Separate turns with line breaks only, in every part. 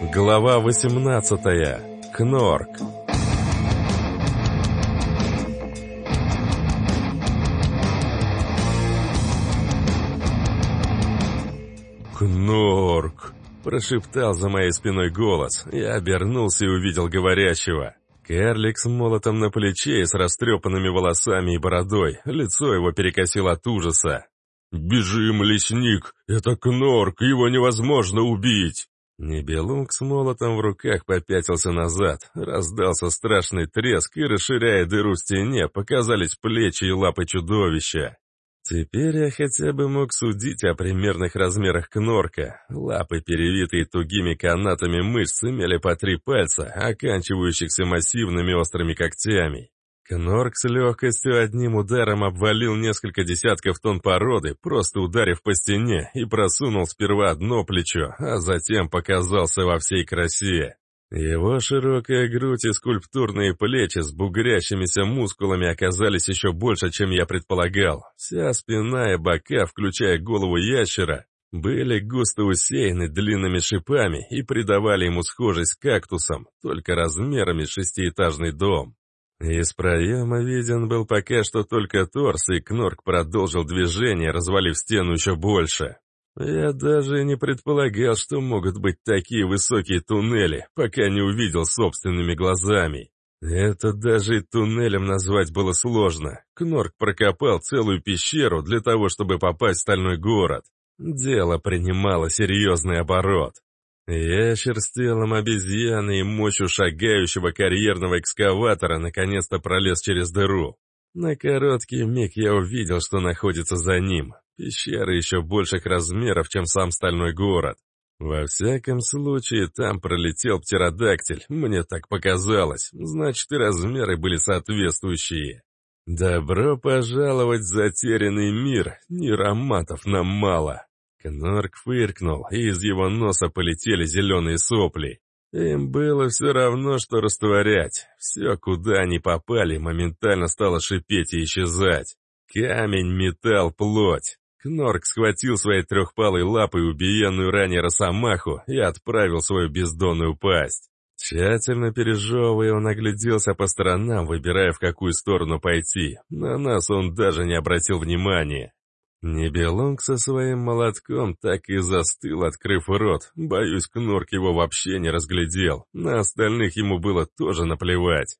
Глава 18. Кнорк. «Кнорк!» – прошептал за моей спиной голос. Я обернулся и увидел говорящего. Карлик с молотом на плече и с растрепанными волосами и бородой. Лицо его перекосило от ужаса. «Бежим, лесник! Это Кнорк! Его невозможно убить!» Небелунг с молотом в руках попятился назад. Раздался страшный треск, и, расширяя дыру в стене, показались плечи и лапы чудовища. Теперь я хотя бы мог судить о примерных размерах кнорка. Лапы, перевитые тугими канатами мышц, имели по три пальца, оканчивающихся массивными острыми когтями. Кнорк с легкостью одним ударом обвалил несколько десятков тонн породы, просто ударив по стене, и просунул сперва одно плечо, а затем показался во всей красе. Его широкая грудь и скульптурные плечи с бугрящимися мускулами оказались еще больше, чем я предполагал. Вся спина и бока, включая голову ящера, были густо усеяны длинными шипами и придавали ему схожесть с кактусом, только размерами шестиэтажный дом. Из проема виден был пока что только торс, и Кнорк продолжил движение, развалив стену еще больше. Я даже не предполагал, что могут быть такие высокие туннели, пока не увидел собственными глазами. Это даже и туннелем назвать было сложно. Кнорк прокопал целую пещеру для того, чтобы попасть в стальной город. Дело принимало серьезный оборот. Ящер с телом обезьяны и мощью шагающего карьерного экскаватора наконец-то пролез через дыру. На короткий миг я увидел, что находится за ним. Пещера еще больших размеров, чем сам стальной город. Во всяком случае, там пролетел птеродактиль, мне так показалось, значит и размеры были соответствующие. Добро пожаловать в затерянный мир, ни роматов нам мало. Кнорк фыркнул, и из его носа полетели зеленые сопли. Им было все равно, что растворять. Все, куда они попали, моментально стало шипеть и исчезать. Камень, металл, плоть. Кнорк схватил своей трехпалой лапой убиенную ранее росомаху и отправил свою бездонную пасть. Тщательно пережевывая, он огляделся по сторонам, выбирая, в какую сторону пойти. На нас он даже не обратил внимания. Небелонг со своим молотком так и застыл, открыв рот. Боюсь, Кнорк его вообще не разглядел. На остальных ему было тоже наплевать.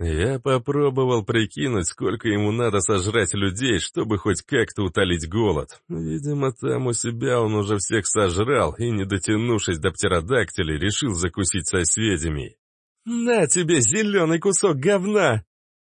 Я попробовал прикинуть, сколько ему надо сожрать людей, чтобы хоть как-то утолить голод. Видимо, там у себя он уже всех сожрал и, не дотянувшись до птеродактилей, решил закусить соседями. «На тебе зеленый кусок говна!»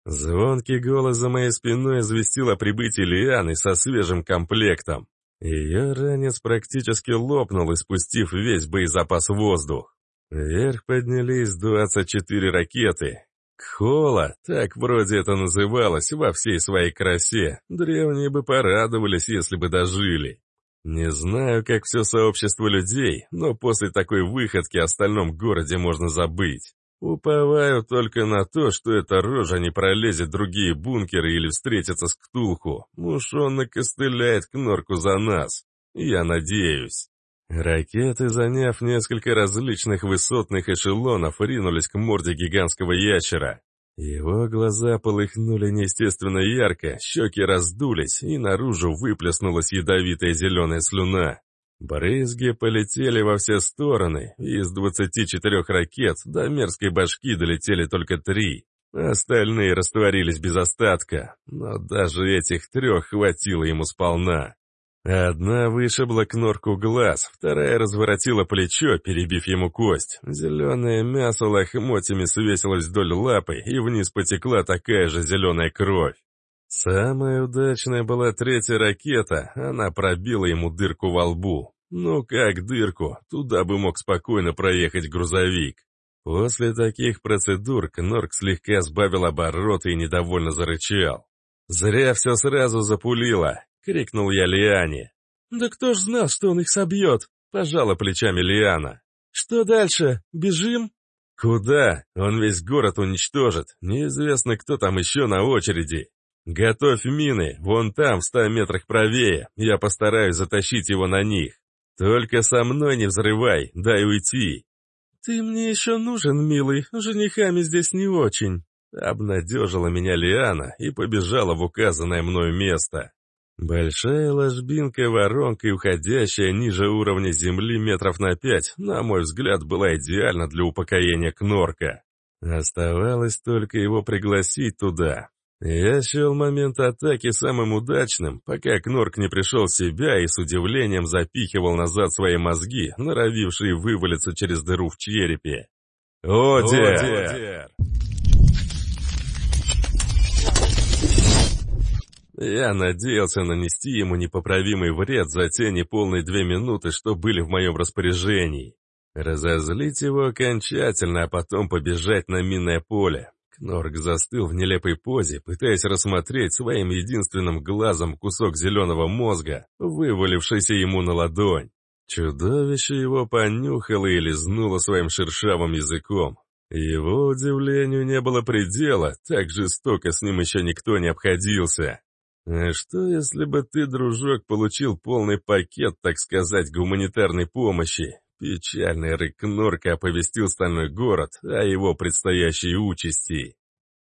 Звонкий голос за моей спиной известил о прибытии Лианы со свежим комплектом. Ее ранец практически лопнул, испустив весь боезапас воздух. Вверх поднялись 24 ракеты. Кхола, так вроде это называлось, во всей своей красе. Древние бы порадовались, если бы дожили. Не знаю, как все сообщество людей, но после такой выходки о остальном городе можно забыть. Уповаю только на то, что эта рожа не пролезет в другие бункеры или встретится с Ктулху. Уж он накостыляет Кнорку за нас. Я надеюсь. Ракеты, заняв несколько различных высотных эшелонов, ринулись к морде гигантского ящера. Его глаза полыхнули неестественно ярко, щеки раздулись, и наружу выплеснулась ядовитая зеленая слюна. Брызги полетели во все стороны, и из 24 ракет до мерзкой башки долетели только три. Остальные растворились без остатка, но даже этих трех хватило ему сполна. Одна вышибла кнорку глаз, вторая разворотила плечо, перебив ему кость. Зеленое мясо лохмотьями свесилось вдоль лапы, и вниз потекла такая же зеленая кровь. Самая удачная была третья ракета, она пробила ему дырку во лбу. Ну как дырку, туда бы мог спокойно проехать грузовик. После таких процедур Кнорк слегка сбавил обороты и недовольно зарычал. «Зря все сразу запулило!» — крикнул я Лиане. «Да кто ж знал, что он их собьет?» — пожала плечами Лиана. «Что дальше? Бежим?» «Куда? Он весь город уничтожит. Неизвестно, кто там еще на очереди. «Готовь мины, вон там, в ста метрах правее, я постараюсь затащить его на них. Только со мной не взрывай, дай уйти». «Ты мне еще нужен, милый, женихами здесь не очень», — обнадежила меня Лиана и побежала в указанное мною место. Большая ложбинка воронкой, уходящая ниже уровня земли метров на пять, на мой взгляд, была идеальна для упокоения Кнорка. Оставалось только его пригласить туда. Я счел момент атаки самым удачным, пока Кнорк не пришел в себя и с удивлением запихивал назад свои мозги, норовившие вывалиться через дыру в черепе. «Одер!» Я надеялся нанести ему непоправимый вред за те неполные две минуты, что были в моем распоряжении. Разозлить его окончательно, а потом побежать на минное поле. Кнорк застыл в нелепой позе, пытаясь рассмотреть своим единственным глазом кусок зеленого мозга, вывалившийся ему на ладонь. Чудовище его понюхало и лизнуло своим шершавым языком. Его удивлению не было предела, так жестоко с ним еще никто не обходился. А что, если бы ты, дружок, получил полный пакет, так сказать, гуманитарной помощи? Печальный рык Норка оповестил стальной город о его предстоящей участи.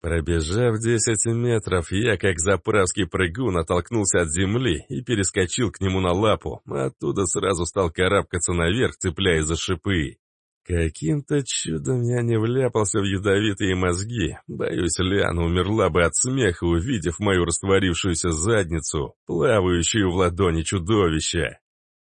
Пробежав десять метров, я, как заправский прыгун, оттолкнулся от земли и перескочил к нему на лапу, оттуда сразу стал карабкаться наверх, цепляясь за шипы. Каким-то чудом я не вляпался в ядовитые мозги. Боюсь, Лиана умерла бы от смеха, увидев мою растворившуюся задницу, плавающую в ладони чудовища.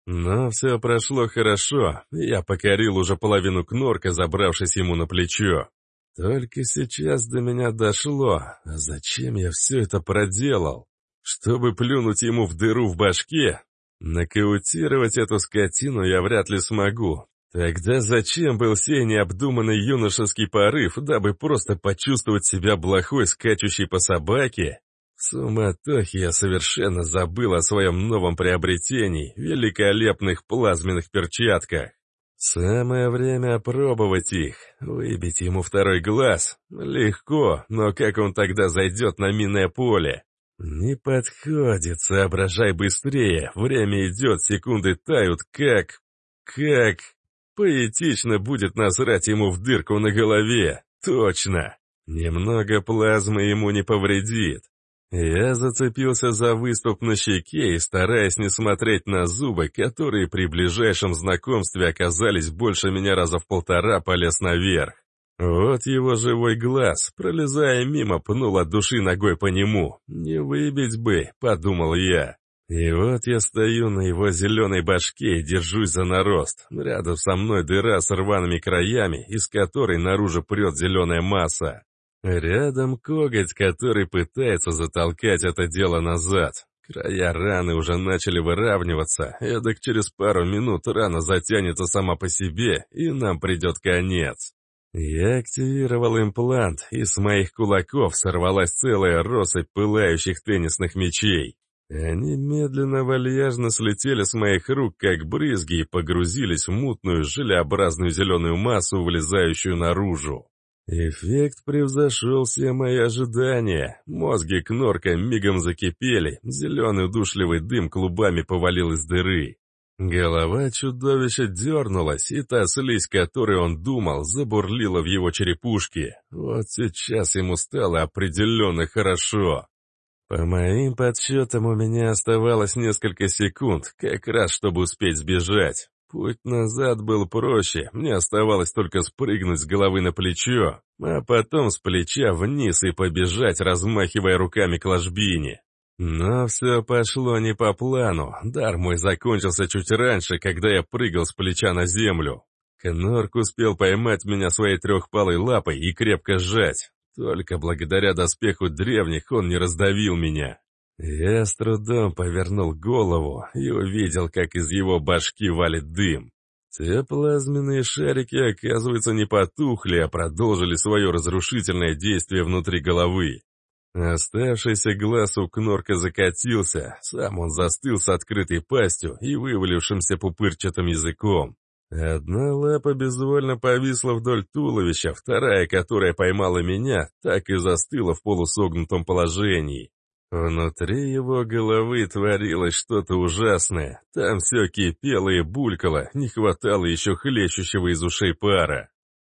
Но все прошло хорошо, я покорил уже половину кнорка, забравшись ему на плечо. Только сейчас до меня дошло, а зачем я все это проделал? Чтобы плюнуть ему в дыру в башке? Нокаутировать эту скотину я вряд ли смогу, Тогда зачем был сей необдуманный юношеский порыв, дабы просто почувствовать себя блохой, скачущей по собаке? Суматохе я совершенно забыл о своем новом приобретении, великолепных плазменных перчатках. Самое время опробовать их, выбить ему второй глаз. Легко, но как он тогда зайдет на минное поле? Не подходит, соображай быстрее, время идет, секунды тают, как... как... Поэтично будет насрать ему в дырку на голове. Точно. Немного плазмы ему не повредит. Я зацепился за выступ на щеке и, стараясь не смотреть на зубы, которые при ближайшем знакомстве оказались больше меня раза в полтора, полез наверх. Вот его живой глаз, пролезая мимо, пнул от души ногой по нему. «Не выбить бы», — подумал я. И вот я стою на его зеленой башке и держусь за нарост. Рядом со мной дыра с рваными краями, из которой наружу прет зеленая масса. Рядом коготь, который пытается затолкать это дело назад. Края раны уже начали выравниваться, эдак через пару минут рана затянется сама по себе, и нам придет конец. Я активировал имплант, и с моих кулаков сорвалась целая россыпь пылающих теннисных мечей. Они медленно вальяжно слетели с моих рук, как брызги, и погрузились в мутную, желеобразную зеленую массу, вылезающую наружу. Эффект превзошел все мои ожидания. Мозги Кнорка мигом закипели, зеленый удушливый дым клубами повалил из дыры. Голова чудовища дернулась, и та слизь, которой он думал, забурлила в его черепушке. Вот сейчас ему стало определенно хорошо. По моим подсчетам, у меня оставалось несколько секунд, как раз чтобы успеть сбежать. Путь назад был проще, мне оставалось только спрыгнуть с головы на плечо, а потом с плеча вниз и побежать, размахивая руками к ложбине. Но все пошло не по плану, дар мой закончился чуть раньше, когда я прыгал с плеча на землю. Кнорк успел поймать меня своей трехпалой лапой и крепко сжать. Только благодаря доспеху древних он не раздавил меня. Я с трудом повернул голову и увидел, как из его башки валит дым. Те плазменные шарики, оказывается, не потухли, а продолжили свое разрушительное действие внутри головы. Оставшийся глаз у Кнорка закатился, сам он застыл с открытой пастью и вывалившимся пупырчатым языком. Одна лапа безвольно повисла вдоль туловища, вторая, которая поймала меня, так и застыла в полусогнутом положении. Внутри его головы творилось что-то ужасное. Там все кипело и булькало, не хватало еще хлещущего из ушей пара.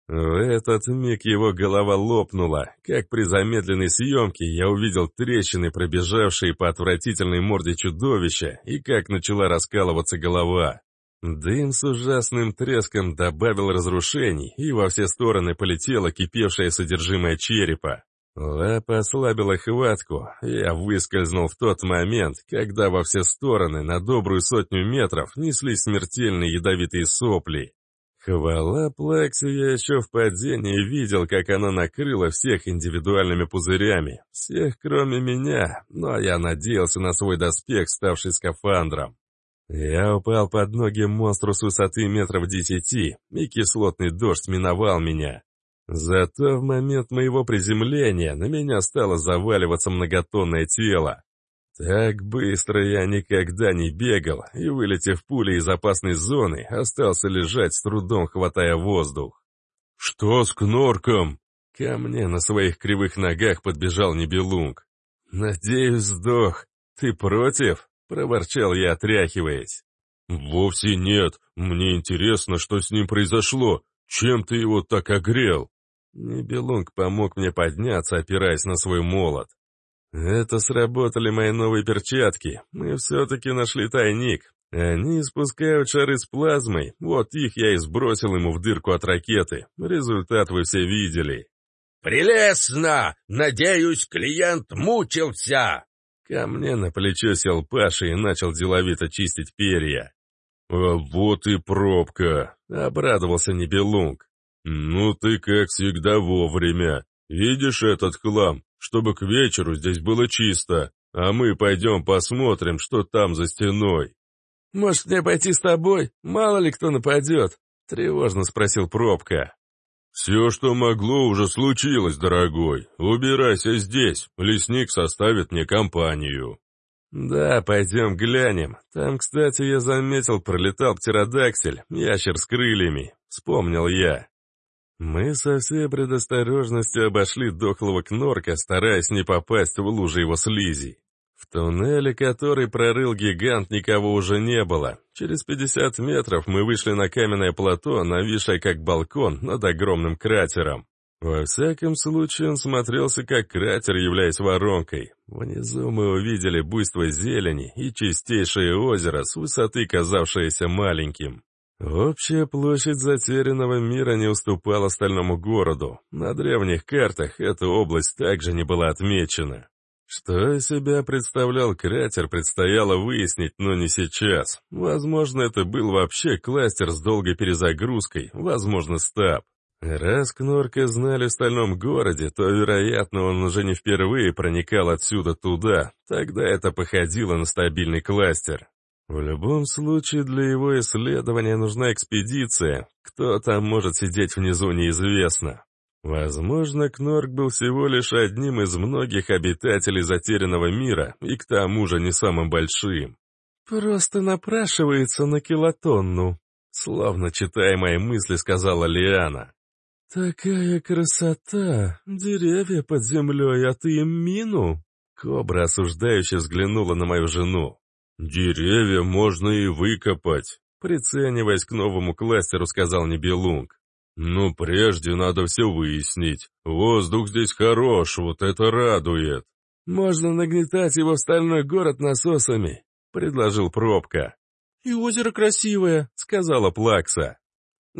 В этот миг его голова лопнула. Как при замедленной съемке я увидел трещины, пробежавшие по отвратительной морде чудовища, и как начала раскалываться голова. Дым с ужасным треском добавил разрушений, и во все стороны полетело кипевшее содержимое черепа. Лапа ослабила хватку, я выскользнул в тот момент, когда во все стороны на добрую сотню метров неслись смертельные ядовитые сопли. Хвала Плаксе я еще в падении видел, как она накрыла всех индивидуальными пузырями, всех кроме меня, но я надеялся на свой доспех, ставший скафандром. Я упал под ноги монстру с высоты метров десяти, и кислотный дождь миновал меня. Зато в момент моего приземления на меня стало заваливаться многотонное тело. Так быстро я никогда не бегал, и, вылетев пулей из опасной зоны, остался лежать с трудом, хватая воздух. «Что с Кнорком?» Ко мне на своих кривых ногах подбежал Небелунг. «Надеюсь, сдох. Ты против?» — проворчал я, отряхиваясь. «Вовсе нет. Мне интересно, что с ним произошло. Чем ты его так огрел?» Небелунг помог мне подняться, опираясь на свой молот. Это сработали мои новые перчатки. Мы все-таки нашли тайник. Они испускают шары с плазмой. Вот их я и сбросил ему в дырку от ракеты. Результат вы все видели.
«Прелестно! Надеюсь, клиент мучился!»
Ко мне на плечо сел Паша и начал деловито чистить перья. «А вот и пробка!» — обрадовался Небелунг. «Ну ты, как всегда, вовремя. Видишь этот хлам? Чтобы к вечеру здесь было чисто, а мы пойдем посмотрим, что там за стеной».
«Может, мне пойти с тобой? Мало ли кто нападет?» — тревожно спросил Пробка.
«Все, что могло, уже случилось, дорогой. Убирайся здесь, лесник составит мне компанию». «Да, пойдем глянем. Там, кстати, я заметил, пролетал птеродаксель, ящер с крыльями. Вспомнил я. Мы со всей предосторожностью обошли дохлого кнорка, стараясь не попасть в лужи его слизи. В туннеле, который прорыл гигант, никого уже не было. Через 50 метров мы вышли на каменное плато, нависшее как балкон над огромным кратером. Во всяком случае, он смотрелся как кратер, являясь воронкой. Внизу мы увидели буйство зелени и чистейшее озеро, с высоты казавшееся маленьким. Общая площадь затерянного мира не уступала остальному городу. На древних картах эта область также не была отмечена. Что из себя представлял кратер, предстояло выяснить, но не сейчас. Возможно, это был вообще кластер с долгой перезагрузкой, возможно, стаб. Раз Кнорка знали в стальном городе, то, вероятно, он уже не впервые проникал отсюда туда, тогда это походило на стабильный кластер. В любом случае, для его исследования нужна экспедиция. Кто там может сидеть внизу, неизвестно. Возможно, Кнорк был всего лишь одним из многих обитателей затерянного мира, и к тому же не самым большим.
«Просто напрашивается на килотонну», — словно читая мои мысли, сказала Лиана. «Такая красота! Деревья под землей, а ты им мину?»
Кобра осуждающе взглянула на мою жену. «Деревья можно и выкопать», — прицениваясь к новому кластеру, сказал Небелунг. «Но прежде надо все выяснить. Воздух здесь хорош, вот это радует».
«Можно нагнетать его в стальной город насосами», — предложил Пробка.
«И озеро красивое», — сказала Плакса.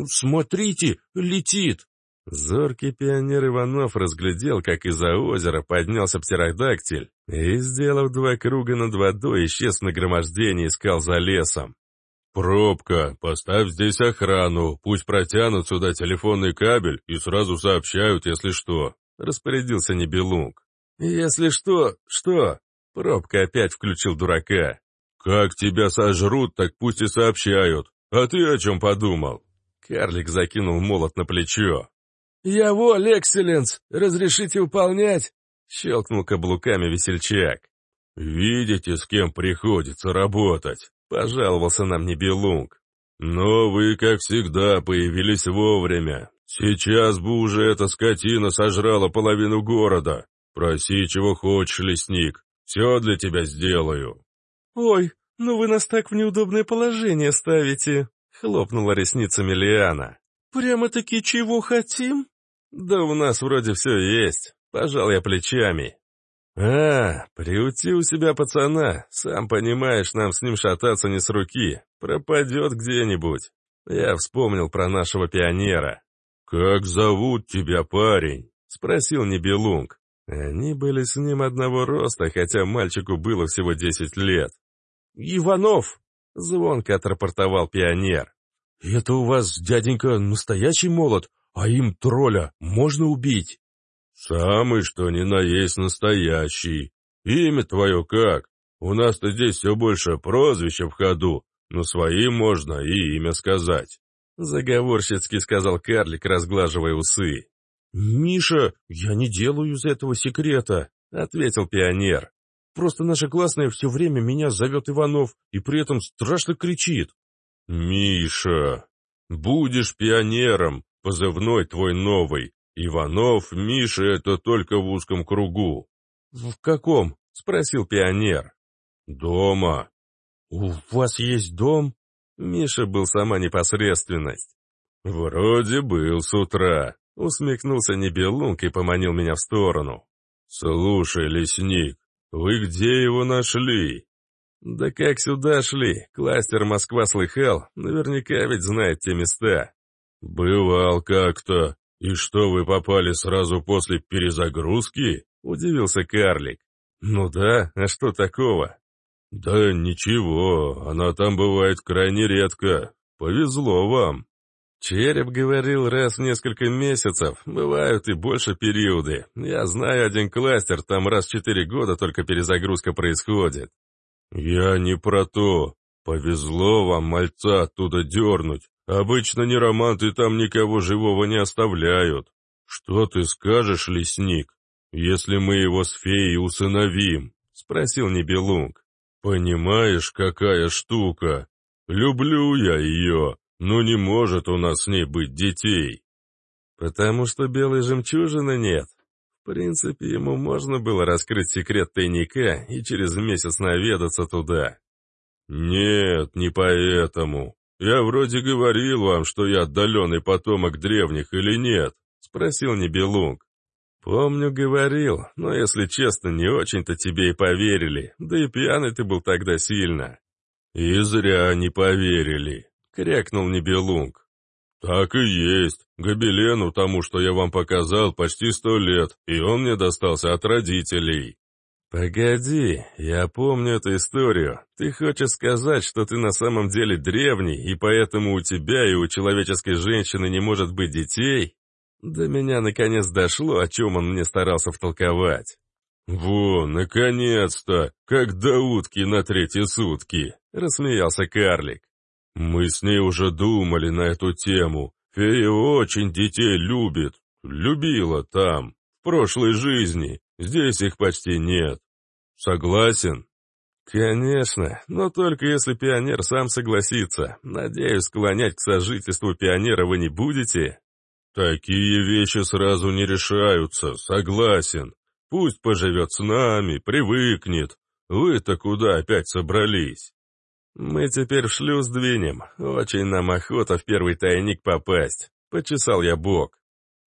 «Смотрите, летит!»
Зоркий пионер Иванов разглядел, как из-за озера поднялся птеродактиль и, сделав два круга над водой, исчез в нагромождении и искал за лесом. «Пробка, поставь здесь охрану, пусть протянут сюда телефонный кабель и сразу сообщают, если что», — распорядился Небелунг.
«Если что, что?» — Пробка опять включил дурака.
«Как тебя сожрут, так пусть и сообщают. А ты о чем подумал?»
Карлик закинул молот на плечо. «Я воль, экселленс! Разрешите выполнять?» — щелкнул каблуками весельчак.
«Видите, с кем приходится работать?» — пожаловался нам Небелунг. «Но вы, как всегда, появились вовремя. Сейчас бы уже эта скотина сожрала половину города. Проси, чего хочешь, лесник. Все для тебя сделаю».
«Ой, ну вы нас так в неудобное положение ставите», — хлопнула ресницами Лиана. «Прямо-таки чего хотим?» «Да у нас вроде все есть. Пожал я плечами. «А, приути у себя пацана. Сам понимаешь, нам с ним шататься не с руки. Пропадет где-нибудь». Я вспомнил про нашего пионера. «Как зовут тебя, парень?» — спросил Небелунг. Они были с ним одного роста, хотя мальчику было всего десять лет. «Иванов!» — звонко отрапортовал пионер. «Это у вас, дяденька, настоящий молот, а им тролля можно убить?» «Самый, что ни на есть настоящий. Имя твое как? У нас-то здесь все больше прозвища в ходу, но своим можно и имя сказать». Заговорщицки сказал карлик, разглаживая усы. «Миша, я не делаю из этого секрета», — ответил пионер. «Просто наша классная все время меня зовет Иванов и при этом страшно кричит». «Миша, будешь пионером, позывной твой новый. Иванов, Миша — это только в узком кругу». «В каком?» — спросил пионер. «Дома». «У вас есть дом?» Миша был сама непосредственность. «Вроде был с утра», — усмехнулся Небелунг и поманил меня в сторону. «Слушай, лесник, вы где его нашли?» «Да как сюда шли? Кластер Москва слыхал, наверняка ведь знает те места». «Бывал как-то. И что, вы попали сразу после перезагрузки?» — удивился карлик. «Ну да, а что такого?» «Да ничего, она там бывает крайне редко. Повезло вам». Череп говорил раз в несколько месяцев, бывают и больше периоды. Я знаю один кластер, там раз в четыре года только перезагрузка происходит. «Я не про то. Повезло вам мальца оттуда дернуть. Обычно нероманты там никого живого не оставляют. Что ты скажешь, лесник, если мы его с феей усыновим?» — спросил Небелунг. «Понимаешь, какая штука? Люблю я ее, но не может у нас с ней быть детей». «Потому что белой жемчужины нет. В принципе, ему можно было раскрыть секрет тайника и через месяц наведаться туда». «Нет, не поэтому. Я вроде говорил вам, что я отдаленный потомок древних или нет?» — спросил Небелунг. «Помню, говорил, но, если честно, не очень-то тебе и поверили, да и пьяный ты был тогда сильно». «И зря не поверили», — крякнул Небелунг. «Так и есть. Гобелену, тому, что я вам показал, почти сто лет, и он мне достался от родителей». «Погоди, я помню эту историю. Ты хочешь сказать, что ты на самом деле древний, и поэтому у тебя и у человеческой женщины не может быть детей?» До меня наконец дошло, о чем он мне старался втолковать. «Во, наконец-то! Как до утки на третьи сутки!» — рассмеялся карлик. «Мы с ней уже думали на эту тему. Фея очень детей любит. Любила там, в прошлой жизни. Здесь их почти нет. Согласен?» «Конечно, но только если пионер сам согласится. Надеюсь, склонять к сожительству пионера вы не будете?» «Такие вещи сразу не решаются, согласен. Пусть поживет с нами, привыкнет. Вы-то куда опять собрались?» «Мы теперь в шлюз двинем. Очень нам охота в первый тайник попасть», — почесал я бок.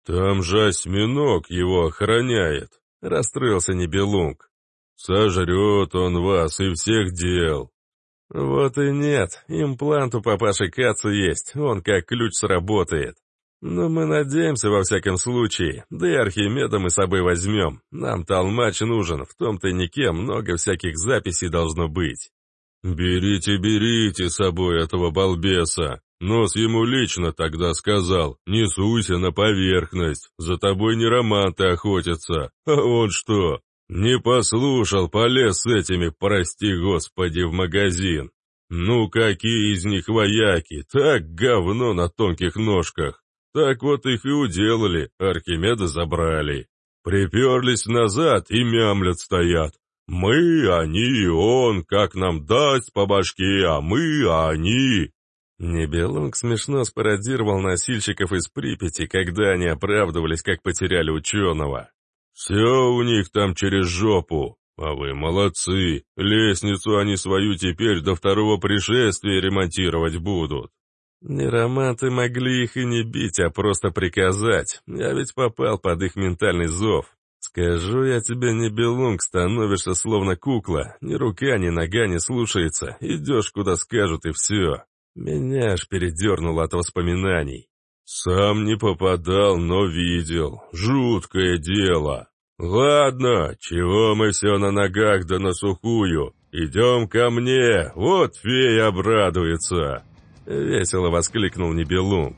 «Там же осьминог его охраняет», — расстроился Небелунг. «Сожрет он вас и всех дел». «Вот и нет, имплант у папаши Каца есть, он как ключ сработает. Но мы надеемся во всяком случае, да и Архимеда мы с собой возьмем. Нам толмач нужен, в том тайнике много всяких записей должно быть». «Берите, берите с собой этого балбеса. Нос ему лично тогда сказал, не суйся на поверхность, за тобой не романты охотятся. А он что, не послушал, полез с этими, прости господи, в магазин. Ну какие из них вояки, так говно на тонких ножках. Так вот их и уделали, Архимеда забрали. Приперлись назад и мямлят стоят. Мы, они, он, как нам даст по башке, а мы, а они. Небелунг смешно спародировал носильщиков из Припяти, когда они оправдывались, как потеряли ученого. «Все у них там через жопу, а вы молодцы, лестницу они свою теперь до второго пришествия ремонтировать будут».
Нероманты могли их и не бить, а просто приказать. Я ведь попал под их ментальный зов. Скажу я тебе, не белунг, становишься словно кукла. Ни рука, ни нога не слушается. Идешь, куда скажут, и все. Меня аж передернуло от воспоминаний. Сам не попадал, но видел. Жуткое дело. Ладно, чего мы все на ногах да на сухую? Идем ко мне, вот фея обрадуется. Весело воскликнул Небелунг.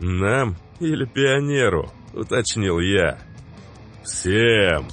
«Нам или пионеру?» — уточнил я. «Всем!»